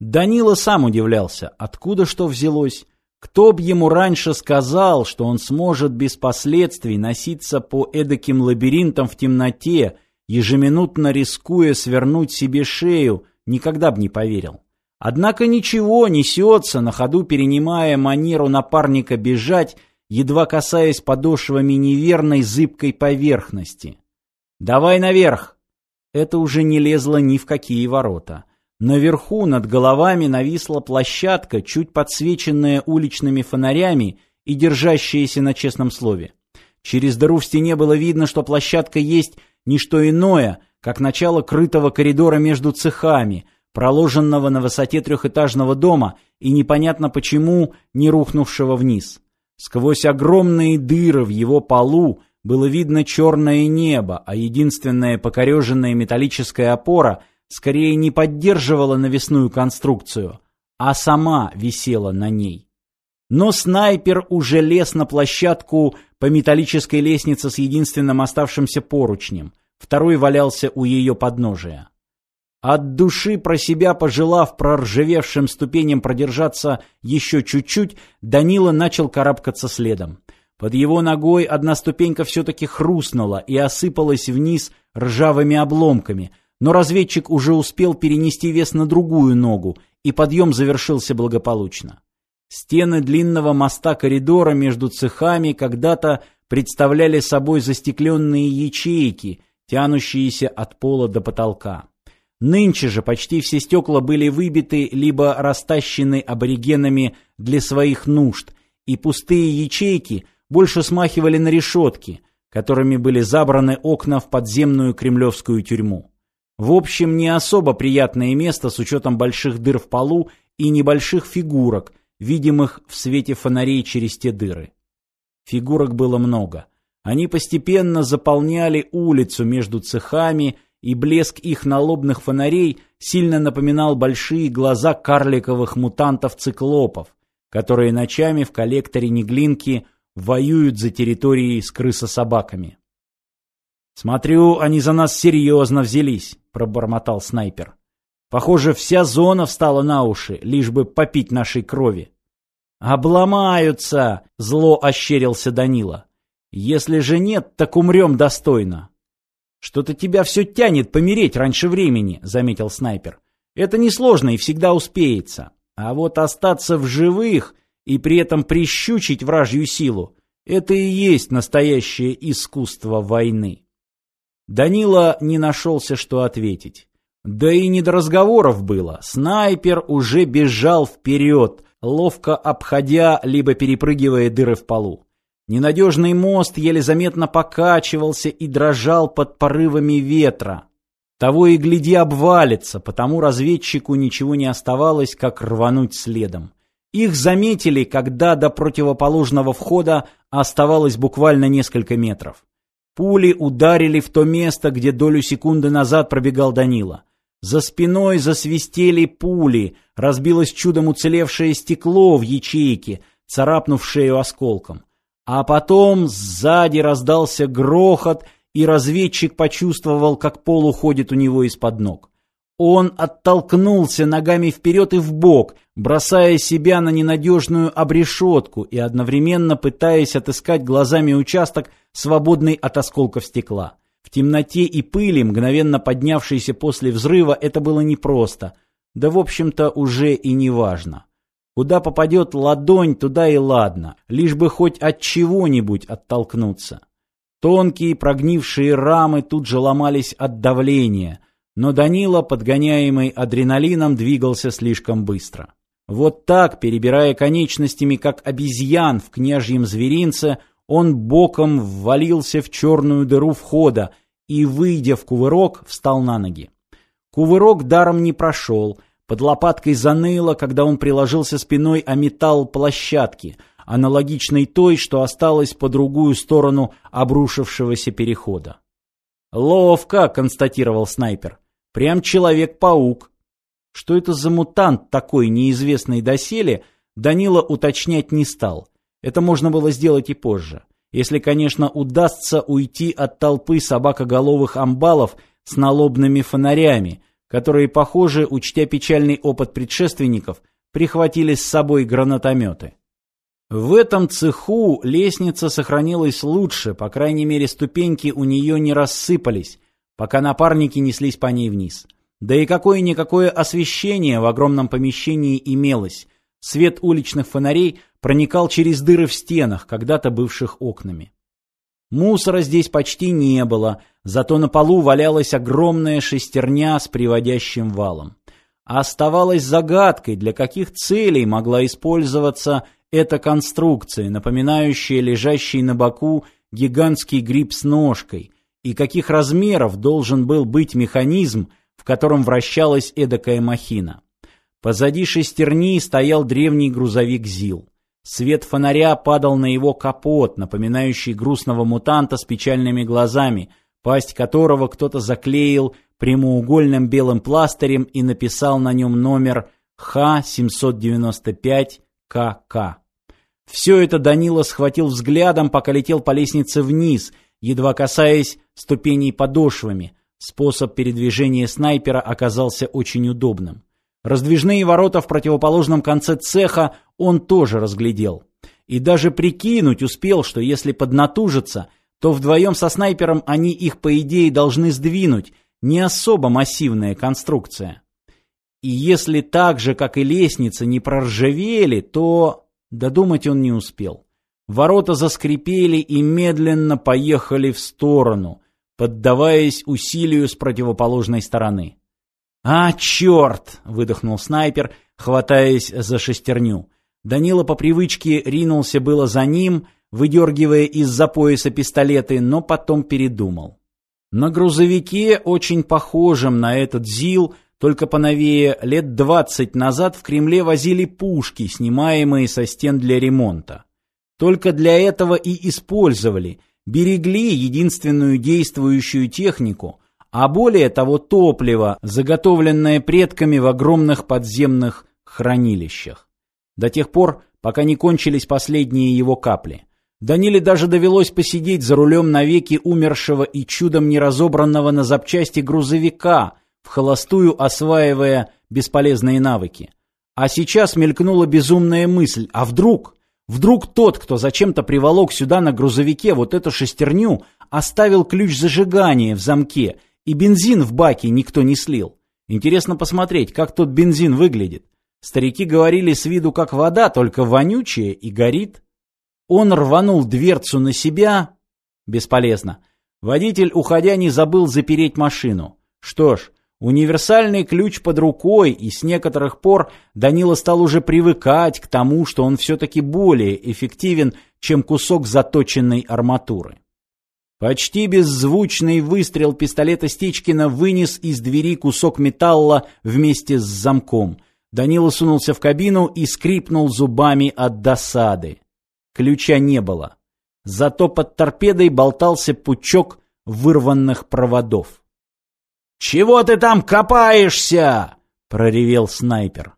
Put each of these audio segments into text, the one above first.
Данила сам удивлялся, откуда что взялось. Кто б ему раньше сказал, что он сможет без последствий носиться по эдаким лабиринтам в темноте, ежеминутно рискуя свернуть себе шею, никогда б не поверил. Однако ничего, несется, на ходу перенимая манеру напарника бежать, едва касаясь подошвами неверной зыбкой поверхности. «Давай наверх!» Это уже не лезло ни в какие ворота. Наверху над головами нависла площадка, чуть подсвеченная уличными фонарями и держащаяся на честном слове. Через дыру в стене было видно, что площадка есть не что иное, как начало крытого коридора между цехами, проложенного на высоте трехэтажного дома и непонятно почему не рухнувшего вниз. Сквозь огромные дыры в его полу было видно черное небо, а единственная покореженная металлическая опора скорее не поддерживала навесную конструкцию, а сама висела на ней. Но снайпер уже лез на площадку по металлической лестнице с единственным оставшимся поручнем, второй валялся у ее подножия. От души про себя пожелав проржавевшим ступеням продержаться еще чуть-чуть, Данила начал карабкаться следом. Под его ногой одна ступенька все-таки хрустнула и осыпалась вниз ржавыми обломками, но разведчик уже успел перенести вес на другую ногу, и подъем завершился благополучно. Стены длинного моста коридора между цехами когда-то представляли собой застекленные ячейки, тянущиеся от пола до потолка. Нынче же почти все стекла были выбиты либо растащены аборигенами для своих нужд, и пустые ячейки больше смахивали на решетки, которыми были забраны окна в подземную кремлевскую тюрьму. В общем, не особо приятное место с учетом больших дыр в полу и небольших фигурок, видимых в свете фонарей через те дыры. Фигурок было много. Они постепенно заполняли улицу между цехами и блеск их налобных фонарей сильно напоминал большие глаза карликовых мутантов-циклопов, которые ночами в коллекторе Неглинки воюют за территории с крысособаками. «Смотрю, они за нас серьезно взялись», — пробормотал снайпер. «Похоже, вся зона встала на уши, лишь бы попить нашей крови». «Обломаются!» — зло ощерился Данила. «Если же нет, так умрем достойно. «Что-то тебя все тянет помереть раньше времени», — заметил снайпер. «Это несложно и всегда успеется. А вот остаться в живых и при этом прищучить вражью силу — это и есть настоящее искусство войны». Данила не нашелся, что ответить. Да и не до разговоров было. Снайпер уже бежал вперед, ловко обходя либо перепрыгивая дыры в полу. Ненадежный мост еле заметно покачивался и дрожал под порывами ветра. Того и гляди обвалится, потому разведчику ничего не оставалось, как рвануть следом. Их заметили, когда до противоположного входа оставалось буквально несколько метров. Пули ударили в то место, где долю секунды назад пробегал Данила. За спиной засвистели пули, разбилось чудом уцелевшее стекло в ячейке, царапнув шею осколком. А потом сзади раздался грохот, и разведчик почувствовал, как пол уходит у него из-под ног. Он оттолкнулся ногами вперед и вбок, бросая себя на ненадежную обрешетку и одновременно пытаясь отыскать глазами участок, свободный от осколков стекла. В темноте и пыли, мгновенно поднявшейся после взрыва, это было непросто. Да, в общем-то, уже и не важно. Куда попадет ладонь, туда и ладно, лишь бы хоть от чего-нибудь оттолкнуться. Тонкие прогнившие рамы тут же ломались от давления, но Данила, подгоняемый адреналином, двигался слишком быстро. Вот так, перебирая конечностями, как обезьян в княжьем зверинце, он боком ввалился в черную дыру входа и, выйдя в кувырок, встал на ноги. Кувырок даром не прошел — под лопаткой заныло, когда он приложился спиной о металл площадки, аналогичной той, что осталась по другую сторону обрушившегося перехода. «Ловко», — констатировал снайпер. «Прям Человек-паук». Что это за мутант такой, неизвестный доселе, Данила уточнять не стал. Это можно было сделать и позже. Если, конечно, удастся уйти от толпы собакоголовых амбалов с налобными фонарями, которые, похоже, учтя печальный опыт предшественников, прихватили с собой гранатометы. В этом цеху лестница сохранилась лучше, по крайней мере ступеньки у нее не рассыпались, пока напарники неслись по ней вниз. Да и какое-никакое освещение в огромном помещении имелось. Свет уличных фонарей проникал через дыры в стенах, когда-то бывших окнами. Мусора здесь почти не было, зато на полу валялась огромная шестерня с приводящим валом. А оставалось загадкой, для каких целей могла использоваться эта конструкция, напоминающая лежащий на боку гигантский гриб с ножкой, и каких размеров должен был быть механизм, в котором вращалась эдакая махина. Позади шестерни стоял древний грузовик ЗИЛ. Свет фонаря падал на его капот, напоминающий грустного мутанта с печальными глазами, пасть которого кто-то заклеил прямоугольным белым пластырем и написал на нем номер Х-795КК. Все это Данила схватил взглядом, пока летел по лестнице вниз, едва касаясь ступеней подошвами. Способ передвижения снайпера оказался очень удобным. Раздвижные ворота в противоположном конце цеха он тоже разглядел. И даже прикинуть успел, что если поднатужиться, то вдвоем со снайпером они их, по идее, должны сдвинуть. Не особо массивная конструкция. И если так же, как и лестница, не проржавели, то... Додумать он не успел. Ворота заскрипели и медленно поехали в сторону, поддаваясь усилию с противоположной стороны. «А, черт!» — выдохнул снайпер, хватаясь за шестерню. Данила по привычке ринулся было за ним, выдергивая из-за пояса пистолеты, но потом передумал. На грузовике, очень похожем на этот ЗИЛ, только поновее, лет двадцать назад в Кремле возили пушки, снимаемые со стен для ремонта. Только для этого и использовали, берегли единственную действующую технику, а более того топливо, заготовленное предками в огромных подземных хранилищах. До тех пор, пока не кончились последние его капли. Даниле даже довелось посидеть за рулем навеки умершего и чудом не разобранного на запчасти грузовика, в холостую осваивая бесполезные навыки. А сейчас мелькнула безумная мысль, а вдруг, вдруг тот, кто зачем-то приволок сюда на грузовике вот эту шестерню, оставил ключ зажигания в замке, и бензин в баке никто не слил. Интересно посмотреть, как тот бензин выглядит. Старики говорили с виду как вода, только вонючая и горит. Он рванул дверцу на себя. Бесполезно. Водитель, уходя, не забыл запереть машину. Что ж, Универсальный ключ под рукой, и с некоторых пор Данила стал уже привыкать к тому, что он все-таки более эффективен, чем кусок заточенной арматуры. Почти беззвучный выстрел пистолета Стечкина вынес из двери кусок металла вместе с замком. Данила сунулся в кабину и скрипнул зубами от досады. Ключа не было. Зато под торпедой болтался пучок вырванных проводов. «Чего ты там копаешься?» — проревел снайпер.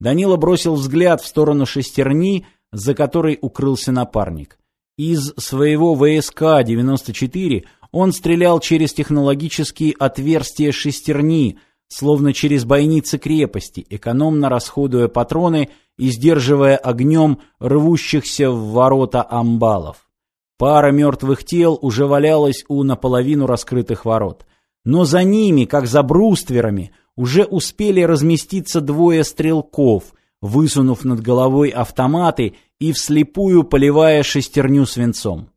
Данила бросил взгляд в сторону шестерни, за которой укрылся напарник. Из своего ВСК-94 он стрелял через технологические отверстия шестерни, словно через бойницы крепости, экономно расходуя патроны и сдерживая огнем рвущихся в ворота амбалов. Пара мертвых тел уже валялась у наполовину раскрытых ворот. Но за ними, как за брустверами, уже успели разместиться двое стрелков, высунув над головой автоматы и вслепую поливая шестерню свинцом.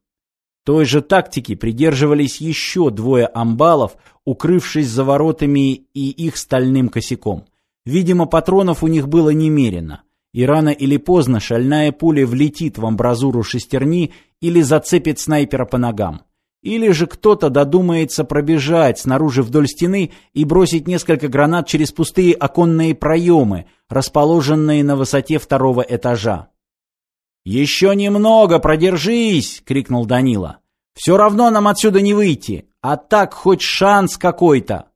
Той же тактики придерживались еще двое амбалов, укрывшись за воротами и их стальным косяком. Видимо, патронов у них было немерено, и рано или поздно шальная пуля влетит в амбразуру шестерни или зацепит снайпера по ногам. Или же кто-то додумается пробежать снаружи вдоль стены и бросить несколько гранат через пустые оконные проемы, расположенные на высоте второго этажа. «Еще немного, продержись!» — крикнул Данила. «Все равно нам отсюда не выйти, а так хоть шанс какой-то!»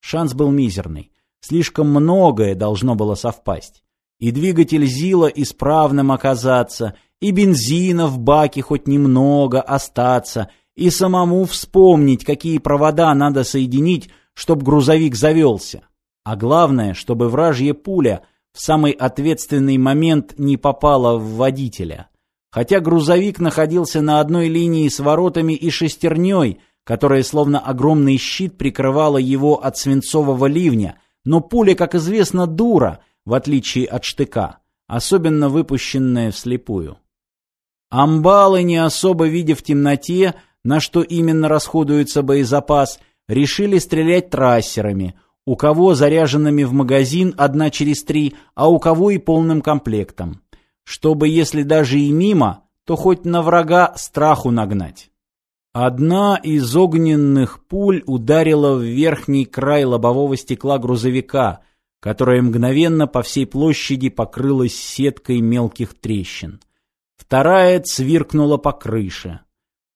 Шанс был мизерный. Слишком многое должно было совпасть. И двигатель Зила исправным оказаться, и бензина в баке хоть немного остаться — и самому вспомнить, какие провода надо соединить, чтобы грузовик завелся. А главное, чтобы вражья пуля в самый ответственный момент не попала в водителя. Хотя грузовик находился на одной линии с воротами и шестерней, которая словно огромный щит прикрывала его от свинцового ливня, но пуля, как известно, дура, в отличие от штыка, особенно выпущенная вслепую. Амбалы, не особо видя в темноте, на что именно расходуется боезапас, решили стрелять трассерами, у кого заряженными в магазин одна через три, а у кого и полным комплектом чтобы, если даже и мимо, то хоть на врага страху нагнать. Одна из огненных пуль ударила в верхний край лобового стекла грузовика, которое мгновенно по всей площади покрылось сеткой мелких трещин. Вторая цвиркнула по крыше.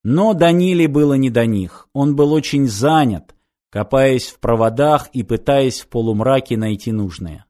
Но Даниле было не до них. Он был очень занят, копаясь в проводах и пытаясь в полумраке найти нужное.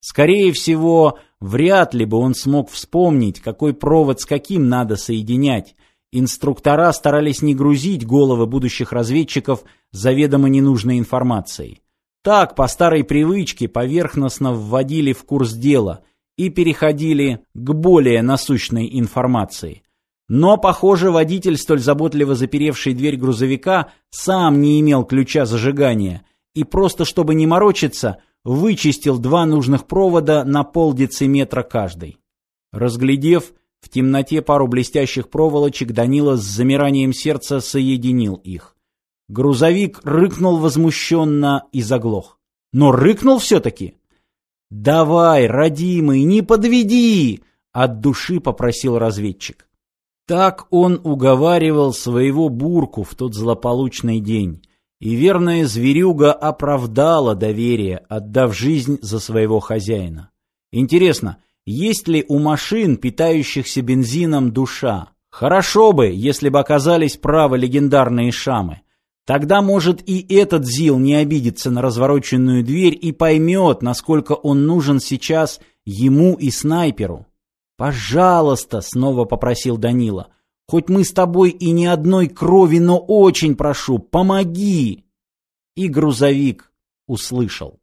Скорее всего, вряд ли бы он смог вспомнить, какой провод с каким надо соединять. Инструктора старались не грузить головы будущих разведчиков заведомо ненужной информацией. Так, по старой привычке, поверхностно вводили в курс дела и переходили к более насущной информации. Но, похоже, водитель, столь заботливо заперевший дверь грузовика, сам не имел ключа зажигания, и просто чтобы не морочиться – вычистил два нужных провода на полдециметра каждый. Разглядев в темноте пару блестящих проволочек, Данила с замиранием сердца соединил их. Грузовик рыкнул возмущенно и заглох. Но рыкнул все-таки. «Давай, родимый, не подведи!» — от души попросил разведчик. Так он уговаривал своего бурку в тот злополучный день. И верная зверюга оправдала доверие, отдав жизнь за своего хозяина. Интересно, есть ли у машин, питающихся бензином, душа? Хорошо бы, если бы оказались правы легендарные шамы. Тогда, может, и этот Зил не обидится на развороченную дверь и поймет, насколько он нужен сейчас ему и снайперу. «Пожалуйста», — снова попросил Данила, Хоть мы с тобой и не одной крови, но очень прошу, помоги!» И грузовик услышал.